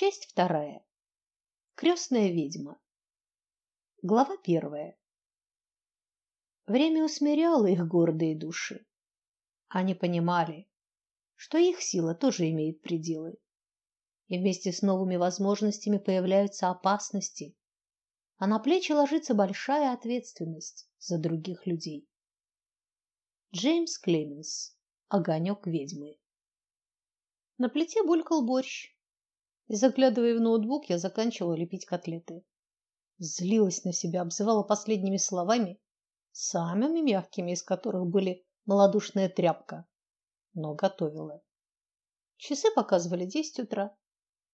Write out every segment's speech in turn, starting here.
Часть вторая. Крестная ведьма. Глава первая. Время усмиряло их гордые души. Они понимали, что их сила тоже имеет пределы. И вместе с новыми возможностями появляются опасности, а на плечи ложится большая ответственность за других людей. Джеймс Клеменс. Огонек ведьмы. На плите булькал борщ. И заглядывая в ноутбук, я заканчивала лепить котлеты. Злилась на себя, обзывала последними словами, самыми мягкими из которых были малодушная тряпка, но готовила. Часы показывали десять утра.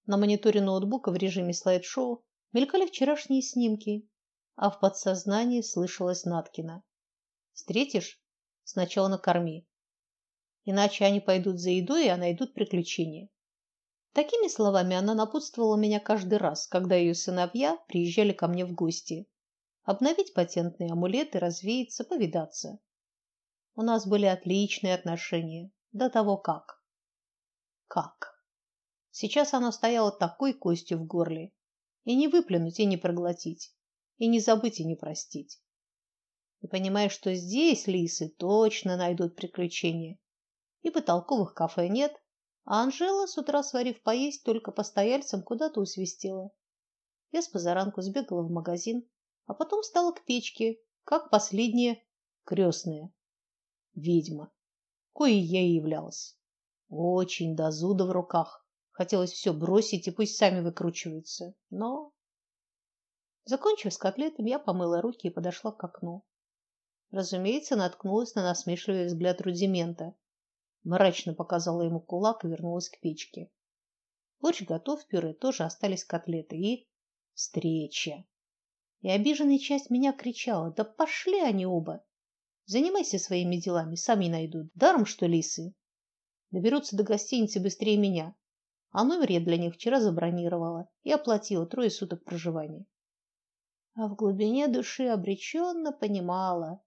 На мониторе ноутбука в режиме слайд-шоу мелькали вчерашние снимки, а в подсознании слышалось Наткина: "Встретишь, сначала накорми, иначе они пойдут за едой, а найдут приключения". Такими словами она напутствовала меня каждый раз, когда ее сыновья приезжали ко мне в гости. Обновить патентные амулеты, развеяться, повидаться. У нас были отличные отношения до того как. Как? Сейчас она стояла такой костью в горле, и не выплюнуть, и не проглотить, и не забыть, и не простить. И понимая, что здесь лисы точно найдут приключения, ибо толковых кафе нет, а Анжела, с утра сварив поесть, только постояльцам куда-то усвистела. Я с позаранку сбегала в магазин, а потом стала к печке, как последняя крестная ведьма, коей я и являлась. Очень до зуда в руках. Хотелось все бросить и пусть сами выкручиваются. Но закончив с котлетами, я помыла руки и подошла к окну. Разумеется, наткнулась на насмешливый взгляд рудимента, Мрачно показала ему кулак и вернулась к печке. Борщ готов, пюре тоже остались котлеты и встреча. И обиженная часть меня кричала: "Да пошли они оба! Занимайся своими делами, сами найдут. Даром что лисы. Доберутся до гостиницы быстрее меня. А номер я для них вчера забронировала и оплатила трое суток проживания". А в глубине души обреченно понимала: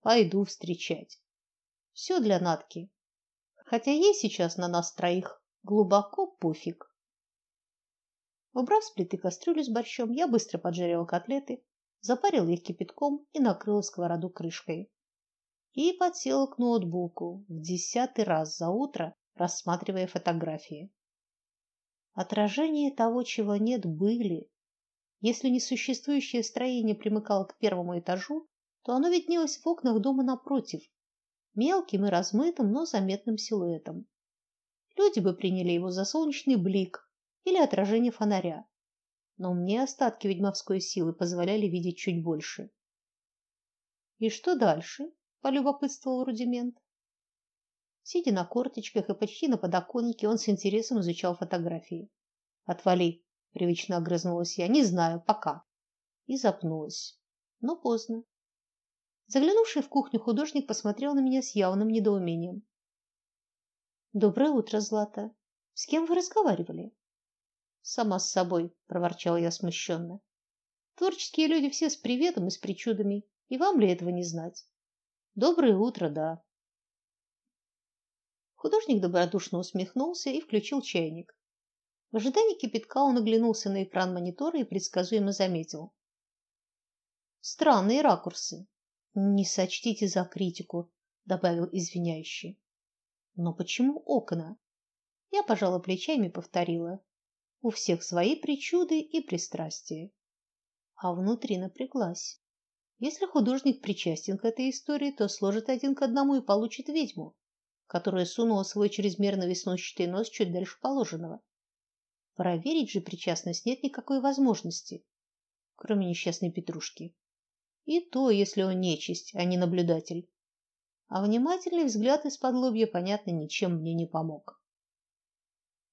пойду встречать. Все для Натки хотя ей сейчас на нас троих глубоко пофиг. Убрав с плиты кастрюлю с борщом, я быстро поджарила котлеты, запарила их кипятком и накрыла сковороду крышкой. И подсела к ноутбуку в десятый раз за утро, рассматривая фотографии. Отражения того, чего нет, были. Если несуществующее строение примыкало к первому этажу, то оно виднелось в окнах дома напротив, мелким и размытым, но заметным силуэтом. Люди бы приняли его за солнечный блик или отражение фонаря, но мне остатки ведьмовской силы позволяли видеть чуть больше. И что дальше? полюбопытствовал рудимент. Сидя на корточках и почти на подоконнике, он с интересом изучал фотографии. Отвали, привычно огрызнулась я. Не знаю, пока. И запнулась. Но поздно. Заглянувший в кухню художник посмотрел на меня с явным недоумением. Доброе утро, Злата. С кем вы разговаривали? Сама с собой, проворчала я смущенно. Творческие люди все с приветом и с причудами, и вам ли этого не знать? Доброе утро, да. Художник добродушно усмехнулся и включил чайник. В ожидании кипятка он оглянулся на экран монитора и предсказуемо заметил: странные ракурсы. Не сочтите за критику, добавил извиняюще. Но почему окна? Я пожала плечами и повторила: у всех свои причуды и пристрастия. А внутри напряглась. Если художник причастен к этой истории, то сложит один к одному и получит ведьму, которая сунула свой чрезмерно веснущатый нос чуть дальше положенного. Проверить же причастность нет никакой возможности, кроме несчастной Петрушки. И то, если он нечисть, а не наблюдатель. А внимательный взгляд из-под лобья, понятно, ничем мне не помог.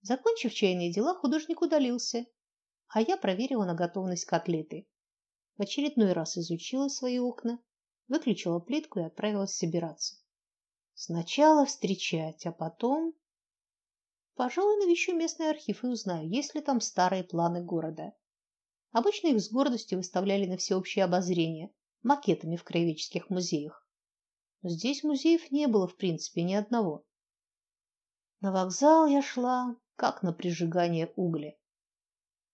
Закончив чайные дела, художник удалился, а я проверила на готовность котлеты. В очередной раз изучила свои окна, выключила плитку и отправилась собираться. Сначала встречать, а потом Пожалуй, навещу местный архив и узнаю, есть ли там старые планы города. Обычно их с гордостью выставляли на всеобщее обозрение, макетами в краеведческих музеях. Но здесь музеев не было в принципе ни одного. На вокзал я шла, как на прижигание угля.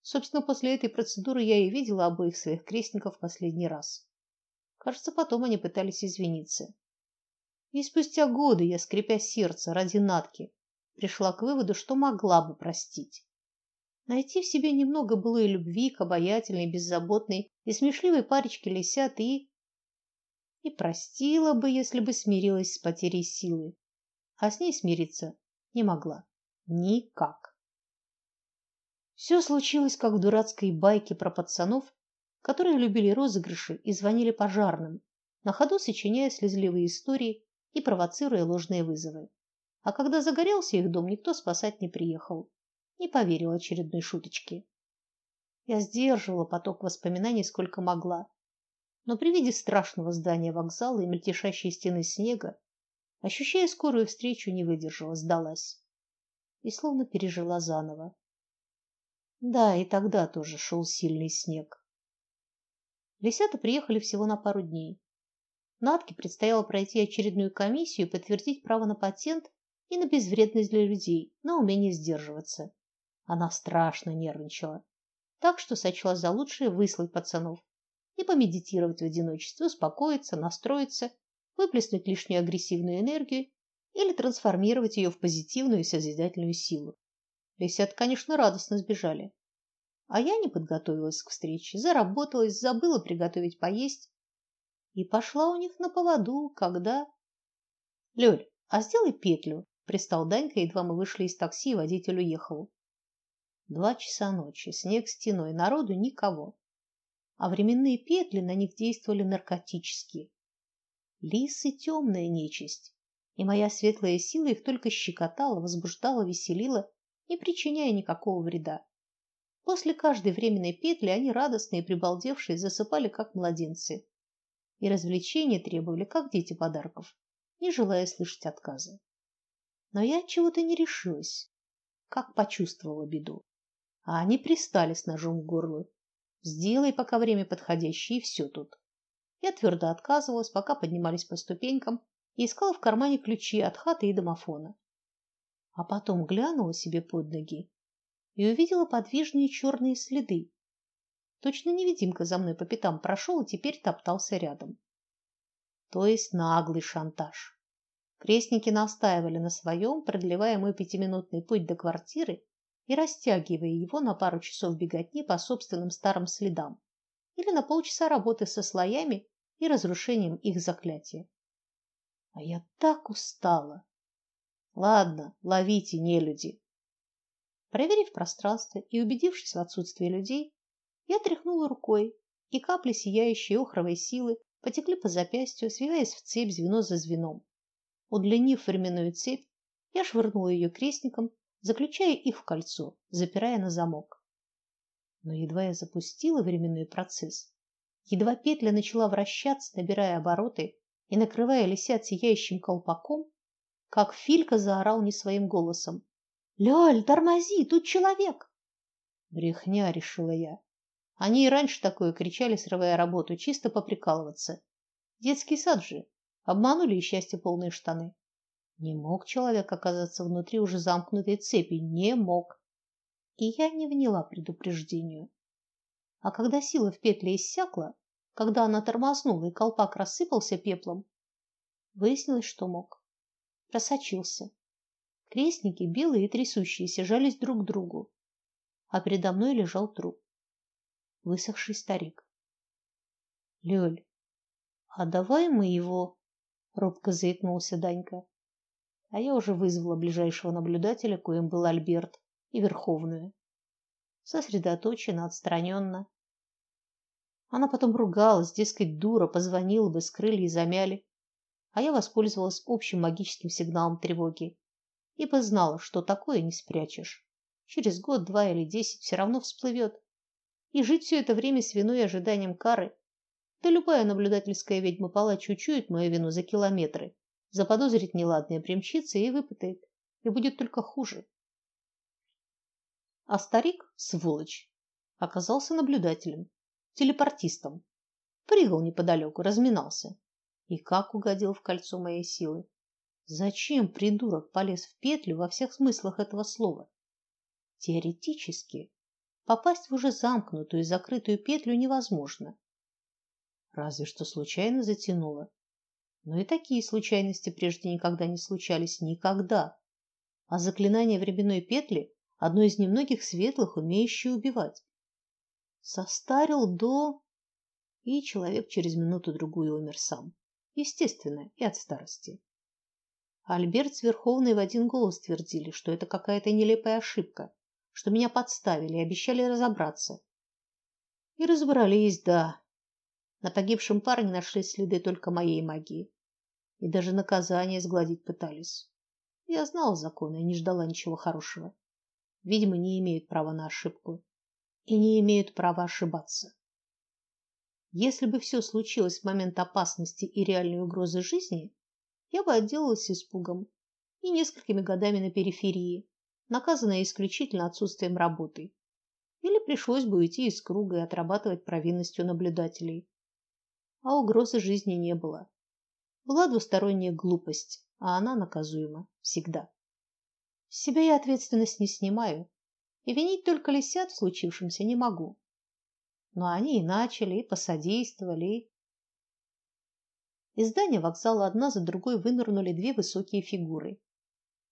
Собственно, после этой процедуры я и видела обоих своих крестников последний раз. Кажется, потом они пытались извиниться. И спустя годы я, скрипя сердце ради Натки, пришла к выводу, что могла бы простить. Найти в себе немного былой любви к обаятельной, беззаботной и смешливой парочке лисят и и простила бы, если бы смирилась с потерей силы, а с ней смириться не могла никак. Все случилось как в дурацкой байке про пацанов, которые любили розыгрыши и звонили пожарным, на ходу сочиняя слезливые истории и провоцируя ложные вызовы. А когда загорелся их дом, никто спасать не приехал. Не поверил очередной шуточке. Я сдерживала поток воспоминаний сколько могла. Но при виде страшного здания вокзала и мельтешащей стены снега, ощущая скорую встречу, не выдержала, сдалась. И словно пережила заново. Да, и тогда тоже шел сильный снег. Лисята приехали всего на пару дней. Натке предстояло пройти очередную комиссию и подтвердить право на патент и на безвредность для людей, на умение сдерживаться. Она страшно нервничала, так что сочла за лучшее выслать пацанов и помедитировать в одиночестве, успокоиться, настроиться, выплеснуть лишнюю агрессивную энергию или трансформировать ее в позитивную и созидательную силу. Лисят, конечно, радостно сбежали. А я не подготовилась к встрече, заработалась, забыла приготовить поесть и пошла у них на поводу, когда Лёль, а сделай петлю, пристал Данька, едва мы вышли из такси, и водитель уехал. Два часа ночи, снег стеной, народу никого. А временные петли на них действовали наркотически. Лисы темная нечисть, и моя светлая сила их только щекотала, возбуждала, веселила, не причиняя никакого вреда. После каждой временной петли они радостные и прибалдевшие засыпали как младенцы. И развлечения требовали как дети подарков, не желая слышать отказа. Но я чего-то не решилась, как почувствовала беду. А они пристали с ножом к горлу. Сделай пока время подходящее, и все тут. Я твердо отказывалась, пока поднимались по ступенькам, и искала в кармане ключи от хаты и домофона. А потом глянула себе под ноги и увидела подвижные черные следы. Точно невидимка за мной по пятам прошел и теперь топтался рядом. То есть наглый шантаж. Крестники настаивали на своем, продлевая мой пятиминутный путь до квартиры и растягивая его на пару часов беготни по собственным старым следам или на полчаса работы со слоями и разрушением их заклятия. А я так устала. Ладно, ловите нелюди. Проверив пространство и убедившись в отсутствии людей, я тряхнула рукой, и капли сияющей охровой силы потекли по запястью, свиваясь в цепь звено за звеном. Удлинив временную цепь, я швырнула ее крестником, заключая их в кольцо, запирая на замок. Но едва я запустила временной процесс, едва петля начала вращаться, набирая обороты и накрывая лисят сияющим колпаком, как Филька заорал не своим голосом: Лёль, тормози, тут человек. Брехня, решила я. Они и раньше такое кричали, срывая работу, чисто поприкалываться. Детский сад же. Обманули и счастье полные штаны. Не мог человек оказаться внутри уже замкнутой цепи, не мог. И я не вняла предупреждению. А когда сила в петле иссякла, когда она тормознула и колпак рассыпался пеплом, выяснилось, что мог. Просочился. Крестники, белые и трясущиеся, жались друг к другу, а передо мной лежал труп. Высохший старик. Лёль, а давай мы его, робко заикнулся Данька. А я уже вызвала ближайшего наблюдателя, коим был Альберт, и Верховную. Сосредоточенно, отстраненно. Она потом ругалась, дескать, дура, позвонила бы, скрыли и замяли. А я воспользовалась общим магическим сигналом тревоги ибо знала, что такое не спрячешь. Через год, два или десять все равно всплывет. И жить все это время с виной и ожиданием кары. Да любая наблюдательская ведьма-палач учует мою вину за километры, заподозрит неладное, примчится и выпытает, и будет только хуже. А старик, сволочь, оказался наблюдателем, телепортистом. Прыгал неподалеку, разминался. И как угодил в кольцо моей силы. Зачем придурок полез в петлю во всех смыслах этого слова? Теоретически попасть в уже замкнутую и закрытую петлю невозможно. Разве что случайно затянуло. Но и такие случайности прежде никогда не случались, никогда. А заклинание временной петли одно из немногих светлых, умеющее убивать. Состарил до и человек через минуту-другую умер сам. Естественно, и от старости. Альберт с Верховной в один голос твердили, что это какая-то нелепая ошибка, что меня подставили и обещали разобраться. И разобрались, да. На погибшем парне нашли следы только моей магии. И даже наказание сгладить пытались. Я знала законы и не ждала ничего хорошего. Ведьмы не имеют права на ошибку и не имеют права ошибаться. Если бы все случилось в момент опасности и реальной угрозы жизни, я бы отделалась испугом и несколькими годами на периферии, наказанная исключительно отсутствием работы. Или пришлось бы уйти из круга и отрабатывать провинностью наблюдателей. А угрозы жизни не было. Была двусторонняя глупость, а она наказуема всегда. С себя я ответственность не снимаю, и винить только лисят в случившемся не могу но они и начали, и посодействовали. Из здания вокзала одна за другой вынырнули две высокие фигуры.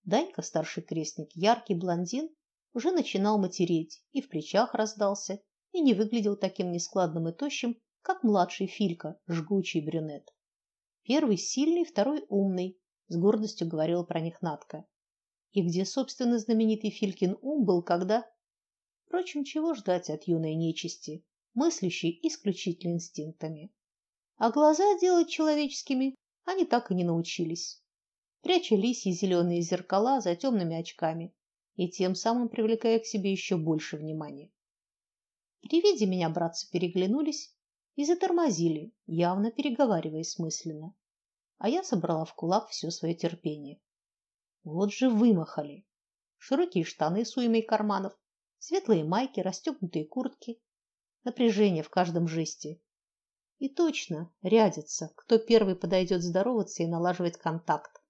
Данька, старший крестник, яркий блондин, уже начинал матереть, и в плечах раздался, и не выглядел таким нескладным и тощим, как младший Филька, жгучий брюнет. Первый сильный, второй умный, с гордостью говорила про них Натка. И где, собственно, знаменитый Филькин ум был, когда Впрочем, чего ждать от юной нечисти? мыслящий исключительно инстинктами. А глаза делать человеческими они так и не научились. Пряча лисьи зеленые зеркала за темными очками и тем самым привлекая к себе еще больше внимания. При виде меня братцы переглянулись и затормозили, явно переговариваясь мысленно. А я собрала в кулак все свое терпение. Вот же вымахали. Широкие штаны с уймой карманов, светлые майки, расстегнутые куртки, напряжение в каждом жесте. И точно рядится, кто первый подойдет здороваться и налаживать контакт.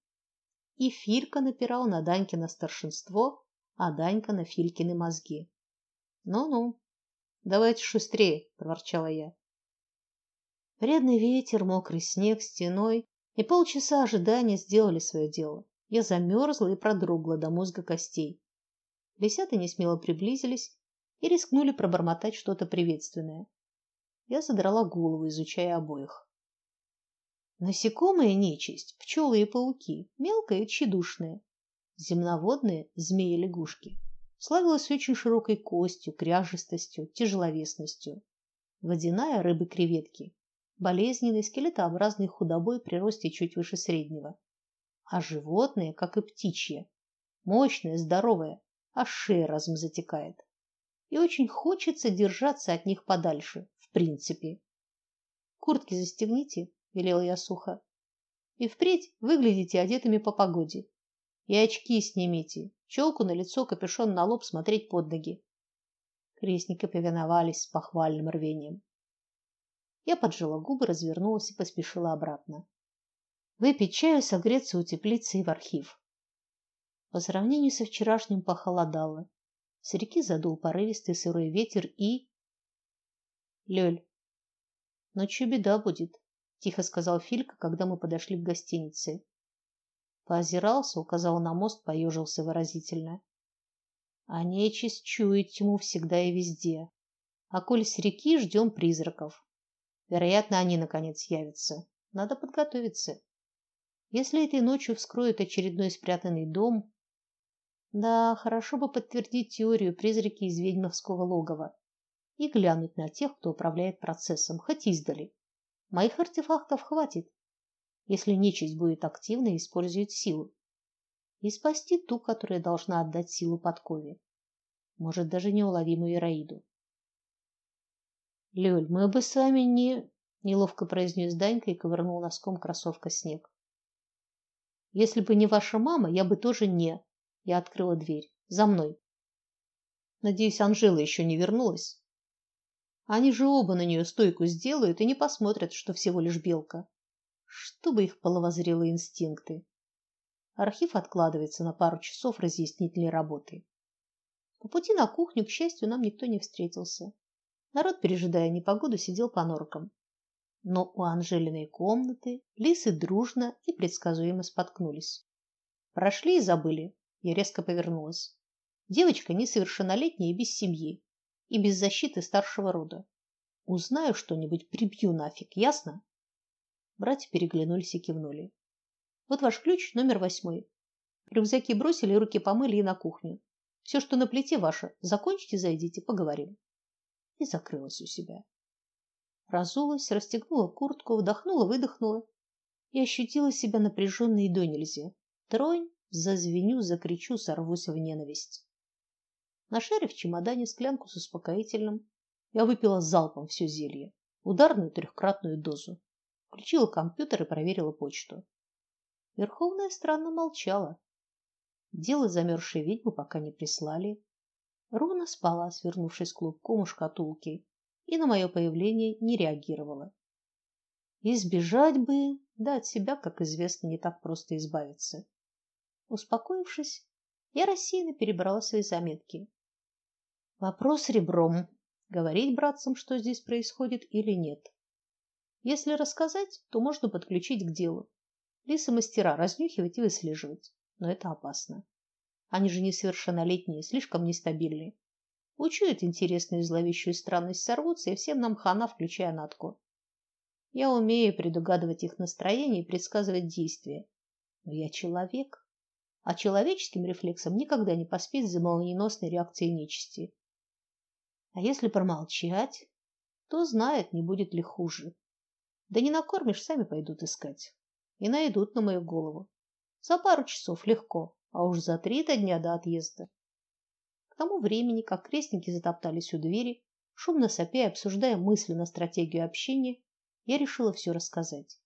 И Филька напирал на Данькино старшинство, а Данька на Филькины мозги. Ну-ну. Давайте шустрее, проворчала я. Вредный ветер, мокрый снег стеной и полчаса ожидания сделали свое дело. Я замерзла и продрогла до мозга костей. Лисята несмело приблизились и рискнули пробормотать что-то приветственное. Я задрала голову, изучая обоих. Насекомые нечисть, пчелы и пауки, мелкая и тщедушная, земноводные змеи-лягушки. Славилась очень широкой костью, кряжестостью, тяжеловесностью. Водяная рыбы-креветки, болезненной скелетообразной худобой при росте чуть выше среднего. А животные, как и птичье, мощное, здоровое, аж шея разом затекает и очень хочется держаться от них подальше, в принципе. Куртки застегните, велела я сухо. И впредь выглядите одетыми по погоде. И очки снимите, челку на лицо, капюшон на лоб, смотреть под ноги. Крестники повиновались с похвальным рвением. Я поджала губы, развернулась и поспешила обратно. Выпить чаю, согреться, утеплиться и в архив. По сравнению со вчерашним похолодало. С реки задул порывистый сырой ветер и Лёль. Ночью беда будет, тихо сказал Филька, когда мы подошли к гостинице. Поозирался, указал на мост, поежился выразительно. А нечисть чует тьму всегда и везде. А коль с реки ждем призраков. Вероятно, они наконец явятся. Надо подготовиться. Если этой ночью вскроют очередной спрятанный дом, да, хорошо бы подтвердить теорию призраки из ведьмовского логова и глянуть на тех, кто управляет процессом, хоть издали. Моих артефактов хватит, если нечисть будет активно использовать силу. И спасти ту, которая должна отдать силу подкове. Может, даже неуловимую Ираиду. Лёль, мы бы с вами не неловко произнес Данька и ковырнул носком кроссовка снег. Если бы не ваша мама, я бы тоже не я открыла дверь. За мной. Надеюсь, Анжела еще не вернулась. Они же оба на нее стойку сделают и не посмотрят, что всего лишь белка. Чтобы их половозрелые инстинкты. Архив откладывается на пару часов разъяснительной работы. По пути на кухню, к счастью, нам никто не встретился. Народ, пережидая непогоду, сидел по норкам. Но у Анжелиной комнаты лисы дружно и предсказуемо споткнулись. Прошли и забыли. Я резко повернулась. Девочка несовершеннолетняя и без семьи, и без защиты старшего рода. Узнаю что-нибудь, прибью нафиг, ясно? Братья переглянулись и кивнули. Вот ваш ключ номер восьмой. Рюкзаки бросили, руки помыли и на кухню. Все, что на плите ваше, закончите, зайдите, поговорим. И закрылась у себя. Разулась, расстегнула куртку, вдохнула, выдохнула и ощутила себя напряженной до нельзя. Тронь, зазвеню, закричу, сорвусь в ненависть. Нашарив в чемодане склянку с успокоительным, я выпила залпом все зелье, ударную трехкратную дозу. Включила компьютер и проверила почту. Верховная странно молчала. Дело замерзшей ведьмы пока не прислали. Руна спала, свернувшись клубком у шкатулки, и на мое появление не реагировала. Избежать бы, да от себя, как известно, не так просто избавиться. Успокоившись, я рассеянно перебрала свои заметки. Вопрос ребром: говорить братцам, что здесь происходит или нет. Если рассказать, то можно подключить к делу. Лисы мастера разнюхивать и выслеживать но это опасно. Они же несовершеннолетние, слишком нестабильные. Учуют интересную и зловещую странность, сорвутся, и всем нам хана, включая Натку. Я умею предугадывать их настроение и предсказывать действия. Но я человек, а человеческим рефлексом никогда не поспеть за молниеносной реакцией нечисти. А если промолчать, то знает, не будет ли хуже. Да не накормишь, сами пойдут искать. И найдут на мою голову. За пару часов легко, а уж за три-то дня до отъезда. К тому времени, как крестники затоптались у двери, шумно сопя и обсуждая мысленно стратегию общения, я решила все рассказать.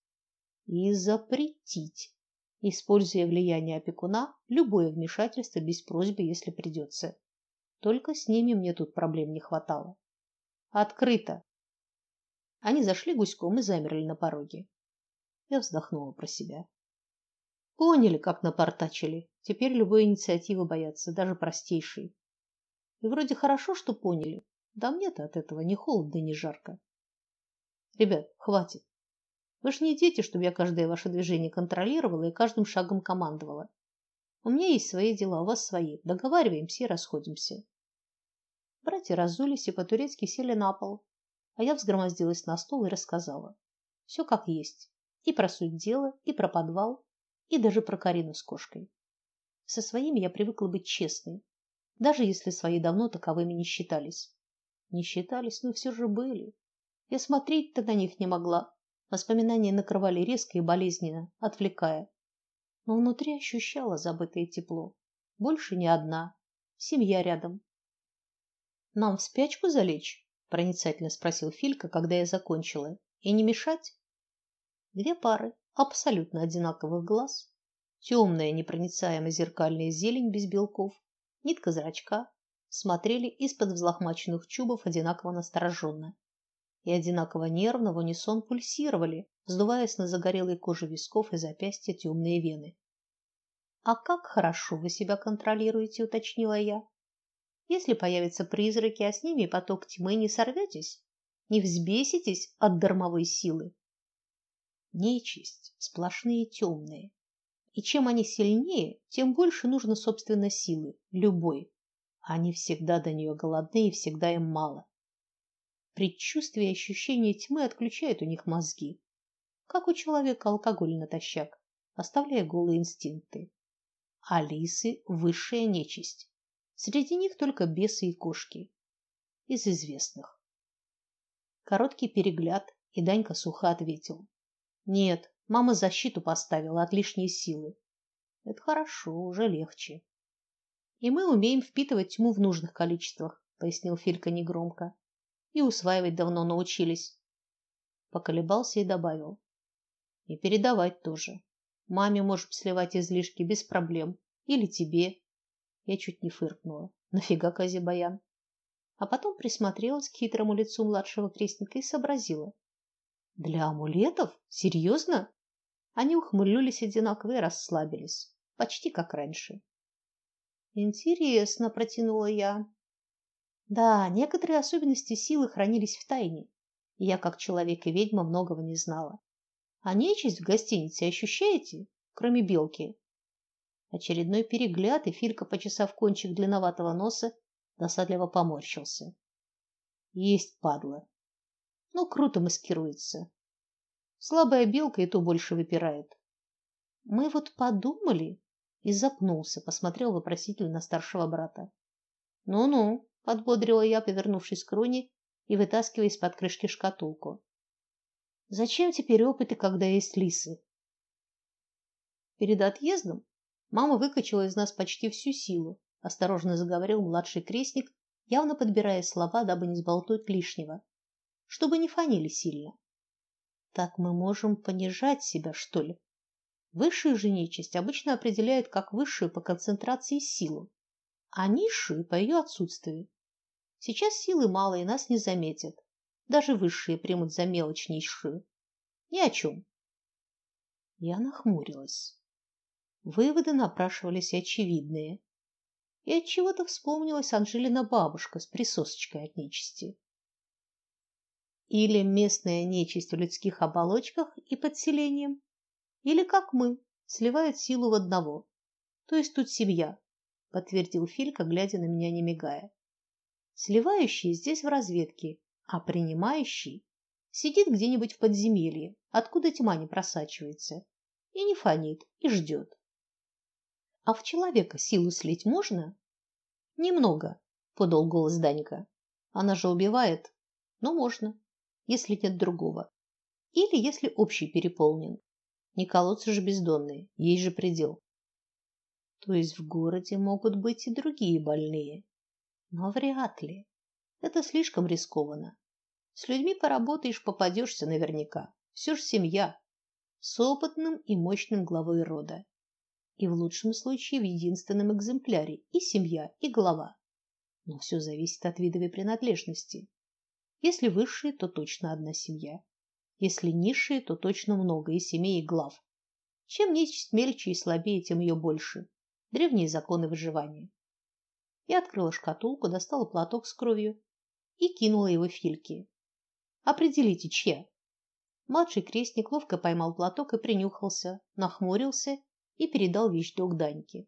И запретить, используя влияние опекуна, любое вмешательство без просьбы, если придется. Только с ними мне тут проблем не хватало. Открыто. Они зашли гуськом и замерли на пороге. Я вздохнула про себя. Поняли, как напортачили. Теперь любой инициативы боятся, даже простейшей. И вроде хорошо, что поняли. Да мне-то от этого ни холодно, ни жарко. Ребят, хватит. Вы ж не дети, чтобы я каждое ваше движение контролировала и каждым шагом командовала. У меня есть свои дела, у вас свои. Договариваемся и расходимся. Братья разулись и по-турецки сели на пол, а я взгромоздилась на стол и рассказала. Все как есть. И про суть дела, и про подвал, и даже про Карину с кошкой. Со своими я привыкла быть честной, даже если свои давно таковыми не считались. Не считались, но все же были. Я смотреть-то на них не могла. Воспоминания накрывали резко и болезненно, отвлекая. Но внутри ощущала забытое тепло. Больше не одна. Семья рядом. Нам в спячку залечь? проницательно спросил Филька, когда я закончила. И не мешать? Две пары абсолютно одинаковых глаз, темная непроницаемая зеркальная зелень без белков, нитка зрачка, смотрели из-под взлохмаченных чубов одинаково настороженно и одинаково нервно в унисон пульсировали, вздуваясь на загорелой коже висков и запястья темные вены. А как хорошо вы себя контролируете, уточнила я. Если появятся призраки, а с ними поток тьмы, не сорветесь, не взбеситесь от дармовой силы нечисть, сплошные темные. И чем они сильнее, тем больше нужно собственно силы, любой. Они всегда до нее голодны и всегда им мало. Предчувствие и ощущение тьмы отключают у них мозги, как у человека алкоголь натощак, оставляя голые инстинкты. А лисы высшая нечисть. Среди них только бесы и кошки. Из известных. Короткий перегляд, и Данька сухо ответил: нет, мама защиту поставила от лишней силы. Это хорошо, уже легче. И мы умеем впитывать тьму в нужных количествах, пояснил Филька негромко. И усваивать давно научились. Поколебался и добавил: и передавать тоже. Маме можем сливать излишки без проблем, или тебе. Я чуть не фыркнула. Нафига Казибаян? А потом присмотрелась к хитрому лицу младшего крестника и сообразила: для амулетов? Серьезно? Они ухмыльнулись одинаково и расслабились, почти как раньше. Интересно, протянула я. Да, некоторые особенности силы хранились в тайне, я, как человек и ведьма, многого не знала. А нечисть в гостинице ощущаете, кроме белки? Очередной перегляд, и Филька, почесав кончик длинноватого носа, досадливо поморщился. Есть падла. Ну, круто маскируется. Слабая белка и то больше выпирает. Мы вот подумали, и запнулся, посмотрел вопросительно на старшего брата. Ну-ну, подбодрила я, повернувшись к Роне и вытаскивая из-под крышки шкатулку. Зачем теперь опыты, когда есть лисы? Перед отъездом мама выкачала из нас почти всю силу, осторожно заговорил младший крестник, явно подбирая слова, дабы не сболтнуть лишнего, чтобы не фанили сильно. Так мы можем понижать себя, что ли? Высшую же нечисть обычно определяют как высшую по концентрации силу, а низшую по ее отсутствию. Сейчас силы мало и нас не заметят. Даже высшие примут за мелочь низшую. Ни о чем. Я нахмурилась. Выводы напрашивались очевидные. И от чего-то вспомнилась Анжелина бабушка с присосочкой от нечисти. Или местная нечисть в людских оболочках и подселением, или как мы, сливает силу в одного. То есть тут семья, подтвердил Филька, глядя на меня не мигая. Сливающий здесь в разведке, а принимающий сидит где-нибудь в подземелье, откуда тьма не просачивается, и не фонит, и ждет. А в человека силу слить можно? Немного, подал голос Данька. Она же убивает, но можно, если нет другого. Или если общий переполнен. Не колодцы же бездонные, есть же предел. То есть в городе могут быть и другие больные. Но вряд ли. Это слишком рискованно. С людьми поработаешь, попадешься наверняка. Все ж семья с опытным и мощным главой рода. И в лучшем случае в единственном экземпляре и семья, и глава. Но все зависит от видовой принадлежности. Если высшие, то точно одна семья. Если низшие, то точно много и семей, и глав. Чем нечисть мельче и слабее, тем ее больше. Древние законы выживания. Я открыла шкатулку, достала платок с кровью и кинула его Фильке. Определите, чья. Младший крестник ловко поймал платок и принюхался, нахмурился и передал вещдок Даньке.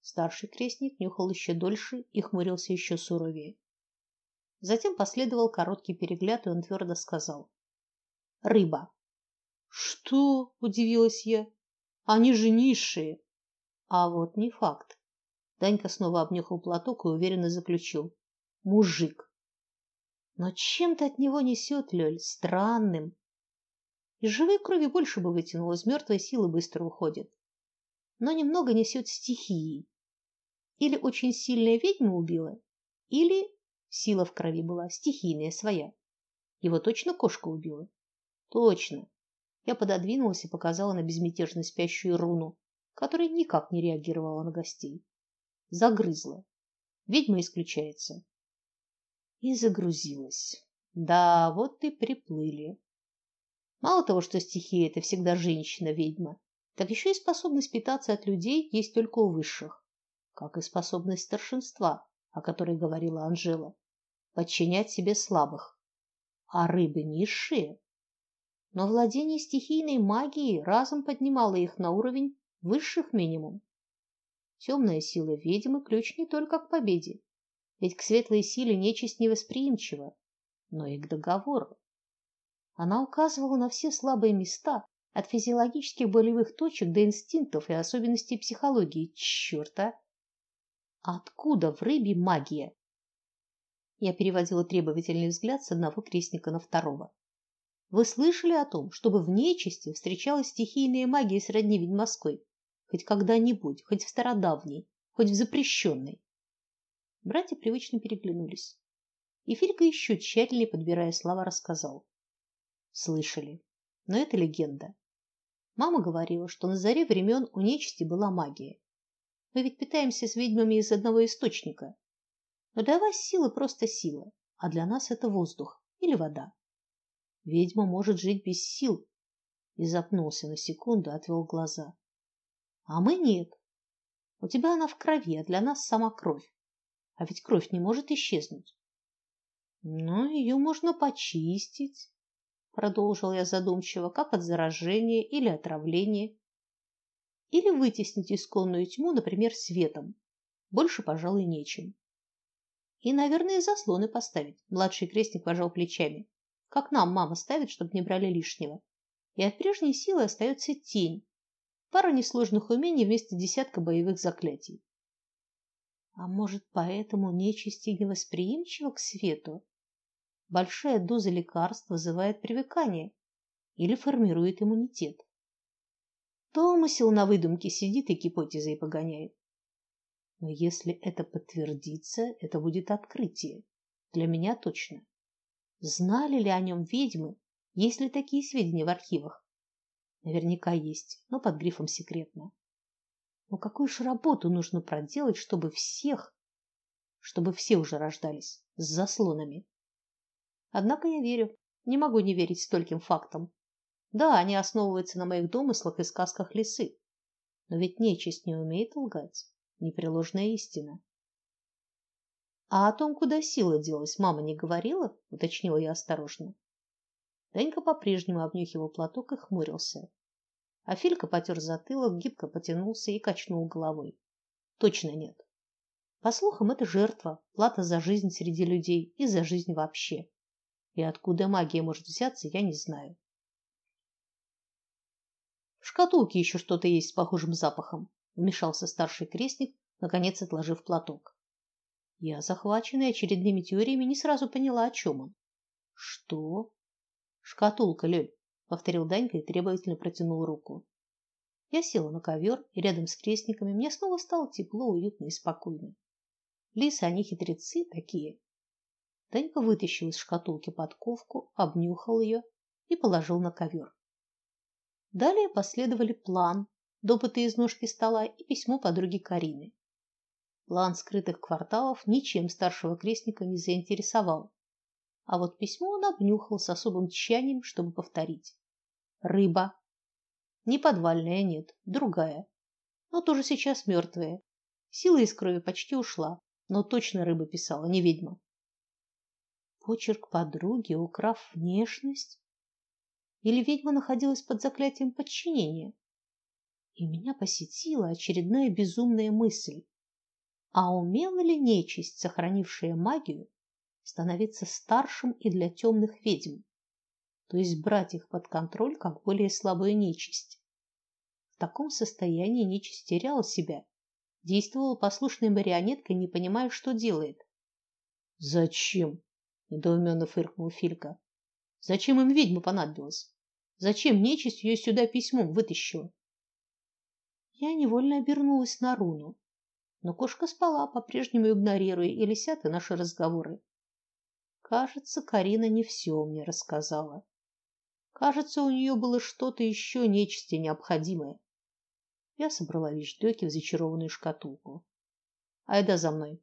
Старший крестник нюхал еще дольше и хмурился еще суровее. Затем последовал короткий перегляд, и он твердо сказал: рыба. Что? удивилась я. Они же низшие. А вот не факт. Данька снова обнюхал платок и уверенно заключил: мужик. Но чем-то от него несет, Лёль, странным. Из живой крови больше бы вытянул, из мертвой силы быстро уходит. Но немного несет стихией. Или очень сильная ведьма убила, или сила в крови была стихийная своя. Его точно кошка убила. Точно. Я пододвинулась и показала на безмятежно спящую руну, которая никак не реагировала на гостей. Загрызла. Ведьма исключается. И загрузилась. Да, вот и приплыли. Мало того, что стихия это всегда женщина-ведьма, так еще и способность питаться от людей есть только у высших, как и способность старшинства, о которой говорила Анжела, подчинять себе слабых. А рыбы низшие но владение стихийной магией разом поднимало их на уровень высших минимум. Темная сила ведьмы ключ не только к победе, ведь к светлой силе нечисть невосприимчива, но и к договору. Она указывала на все слабые места, от физиологических болевых точек до инстинктов и особенностей психологии. Черт, а! Откуда в рыбе магия? Я переводила требовательный взгляд с одного крестника на второго. Вы слышали о том, чтобы в нечисти встречалась стихийная магия сродни ведьмовской? Хоть когда-нибудь, хоть в стародавней, хоть в запрещенной?» Братья привычно переглянулись. И Филька еще тщательнее подбирая слова рассказал. Слышали. Но это легенда. Мама говорила, что на заре времен у нечисти была магия. Мы ведь питаемся с ведьмами из одного источника. Но для вас сила просто сила, а для нас это воздух или вода. Ведьма может жить без сил. И запнулся на секунду, отвел глаза. А мы нет. У тебя она в крови, а для нас сама кровь. А ведь кровь не может исчезнуть. Но ее можно почистить, продолжил я задумчиво, как от заражения или отравления, или вытеснить исконную тьму, например, светом. Больше, пожалуй, нечем. И, наверное, заслоны поставить. Младший крестник пожал плечами. Как нам мама ставит, чтобы не брали лишнего. И от прежней силы остается тень. Пара несложных умений вместо десятка боевых заклятий. А может, поэтому нечисть и невосприимчива к свету? Большая доза лекарств вызывает привыкание или формирует иммунитет. Домысел на выдумке сидит и гипотезы погоняет. Но если это подтвердится, это будет открытие. Для меня точно. Знали ли о нем ведьмы? Есть ли такие сведения в архивах? Наверняка есть, но под грифом секретно. Но какую же работу нужно проделать, чтобы всех, чтобы все уже рождались с заслонами? Однако я верю, не могу не верить стольким фактам. Да, они основываются на моих домыслах и сказках лисы. Но ведь нечисть не умеет лгать. Непреложная истина. А о том, куда сила делась, мама не говорила, уточнила я осторожно. Данька по-прежнему обнюхивал платок и хмурился. А Филька потер затылок, гибко потянулся и качнул головой. Точно нет. По слухам, это жертва, плата за жизнь среди людей и за жизнь вообще. И откуда магия может взяться, я не знаю. В шкатулке еще что-то есть с похожим запахом, вмешался старший крестник, наконец отложив платок. Я, захваченная очередными теориями, не сразу поняла, о чем он. Что? Шкатулка, Лёль, повторил Данька и требовательно протянул руку. Я села на ковер, и рядом с крестниками мне снова стало тепло, уютно и спокойно. Лисы, они хитрецы такие. Данька вытащил из шкатулки подковку, обнюхал ее и положил на ковер. Далее последовали план, допыты из ножки стола и письмо подруги Карины. План скрытых кварталов ничем старшего крестника не заинтересовал. А вот письмо он обнюхал с особым тщанием, чтобы повторить. Рыба. Не подвальная, нет, другая. Но тоже сейчас мертвая. Сила из крови почти ушла, но точно рыба писала, не ведьма. Почерк подруги, украв внешность, или ведьма находилась под заклятием подчинения? И меня посетила очередная безумная мысль. А умела ли нечисть, сохранившая магию, становиться старшим и для темных ведьм, то есть брать их под контроль как более слабую нечисть? В таком состоянии нечисть теряла себя, действовала послушной марионеткой, не понимая, что делает. Зачем? недоуменно фыркнул Филька. Зачем им ведьма понадобилась? Зачем нечисть ее сюда письмом вытащила? Я невольно обернулась на руну, но кошка спала, по-прежнему игнорируя и лисят и наши разговоры. Кажется, Карина не все мне рассказала. Кажется, у нее было что-то еще нечисти необходимое. Я собрала вещдоки в зачарованную шкатулку. Айда за мной.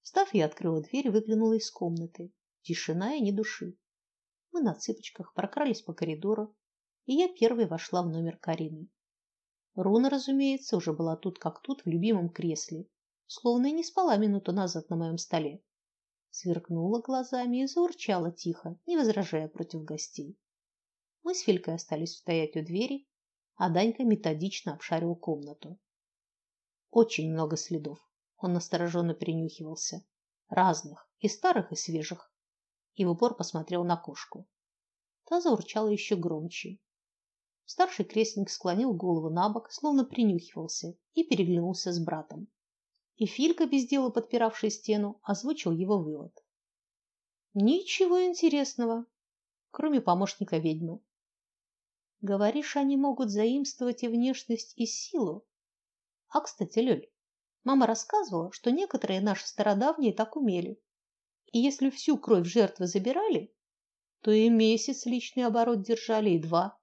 Встав, я открыла дверь и выглянула из комнаты. Тишина и ни души. Мы на цыпочках прокрались по коридору, и я первой вошла в номер Карины. Руна, разумеется, уже была тут как тут в любимом кресле, словно и не спала минуту назад на моем столе. Сверкнула глазами и заурчала тихо, не возражая против гостей. Мы с Филькой остались стоять у двери, а Данька методично обшаривал комнату. Очень много следов. Он настороженно принюхивался, разных, и старых, и свежих и в упор посмотрел на кошку. Та заурчала еще громче. Старший крестник склонил голову набок, словно принюхивался, и переглянулся с братом. И Филька, без дела подпиравший стену, озвучил его вывод. Ничего интересного, кроме помощника ведьмы. Говоришь, они могут заимствовать и внешность, и силу. А, кстати, Лёль, мама рассказывала, что некоторые наши стародавние так умели. И если всю кровь жертвы забирали, то и месяц личный оборот держали, и два.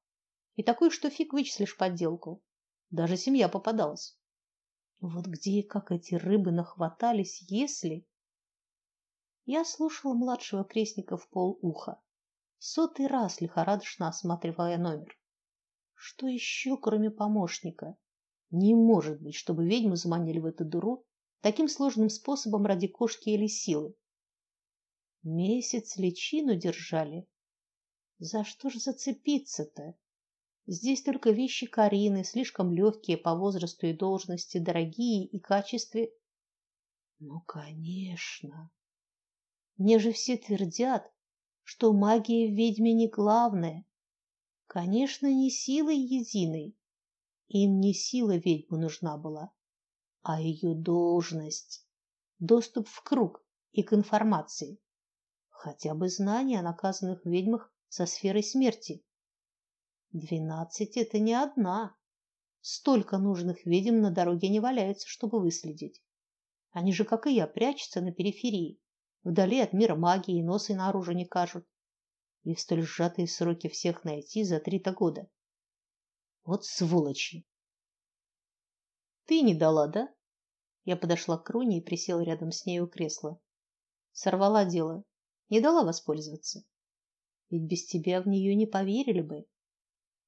И такой, что фиг вычислишь подделку. Даже семья попадалась. Вот где и как эти рыбы нахватались, если Я слушала младшего крестника в полуха. Сотый раз лихорадочно осматривая номер. Что еще, кроме помощника? Не может быть, чтобы ведьму заманили в эту дуру таким сложным способом ради кошки или силы. Месяц личину держали. За что ж зацепиться-то? Здесь только вещи Карины, слишком легкие по возрасту и должности, дорогие и качестве. Ну, конечно. Мне же все твердят, что магия в ведьме не главное. Конечно, не силой единой. Им не сила ведьмы нужна была, а ее должность, доступ в круг и к информации, хотя бы знания о наказанных ведьмах со сферой смерти. Двенадцать это не одна. Столько нужных ведьм на дороге не валяется, чтобы выследить. Они же, как и я, прячутся на периферии, вдали от мира магии, и носы наружу не кажут. И в столь сжатые сроки всех найти за три-то года. Вот сволочи. Ты не дала, да? Я подошла к Кроне и присела рядом с ней у кресла. Сорвала дело, не дала воспользоваться. Ведь без тебя в нее не поверили бы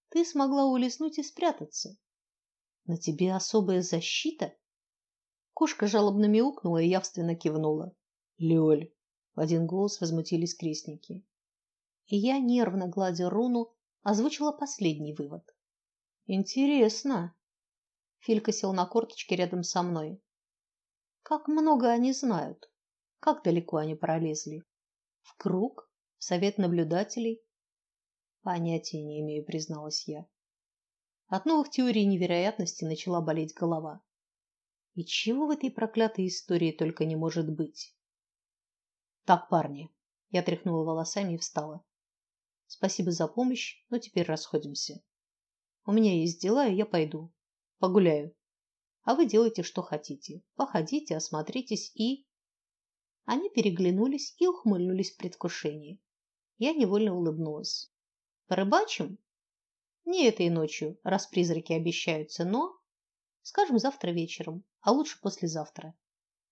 ты смогла улизнуть и спрятаться. На тебе особая защита. Кошка жалобно мяукнула и явственно кивнула. Лёль, в один голос возмутились крестники. И я нервно гладя руну, озвучила последний вывод. Интересно. Филька сел на корточки рядом со мной. Как много они знают? Как далеко они пролезли? В круг? В совет наблюдателей? Понятия не имею, призналась я. От новых теорий невероятности начала болеть голова. И чего в этой проклятой истории только не может быть. Так, парни, я тряхнула волосами и встала. Спасибо за помощь, но теперь расходимся. У меня есть дела, и я пойду. Погуляю. А вы делайте, что хотите. Походите, осмотритесь и Они переглянулись и ухмыльнулись в предвкушении. Я невольно улыбнулась. Порыбачим? Не этой ночью, раз призраки обещаются, но, скажем, завтра вечером, а лучше послезавтра.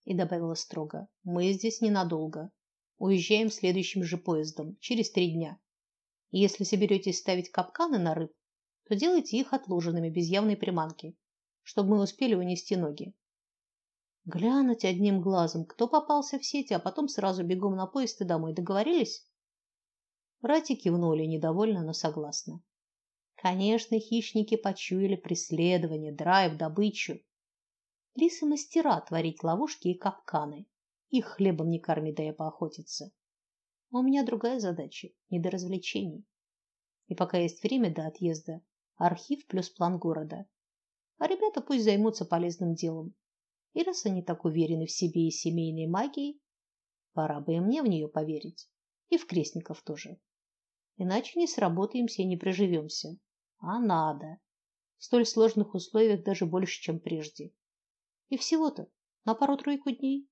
И добавила строго: мы здесь ненадолго. Уезжаем следующим же поездом через три дня. И если соберетесь ставить капканы на рыб, то делайте их отложенными без явной приманки, чтобы мы успели унести ноги. Глянуть одним глазом, кто попался в сети, а потом сразу бегом на поезд и домой. Договорились? Братья кивнули недовольно, но согласно. Конечно, хищники почуяли преследование, драйв, добычу. Лисы мастера творить ловушки и капканы. Их хлебом не корми, да я поохотиться. А у меня другая задача не до развлечений. И пока есть время до отъезда, архив плюс план города. А ребята пусть займутся полезным делом. И раз они так уверены в себе и семейной магией, пора бы и мне в нее поверить. И в крестников тоже. Иначе не сработаемся и не проживемся. А надо. В столь сложных условиях даже больше, чем прежде. И всего-то на пару-тройку дней.